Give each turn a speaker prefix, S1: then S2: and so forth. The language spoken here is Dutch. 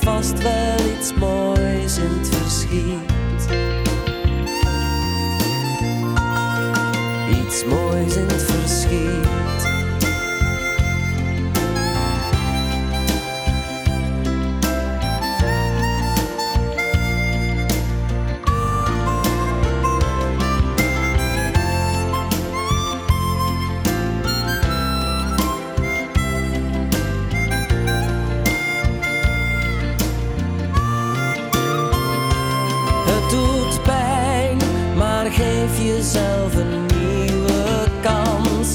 S1: Vast wel iets moois in het verschiet. Iets moois in het verschiet. Jezelf een nieuwe kans.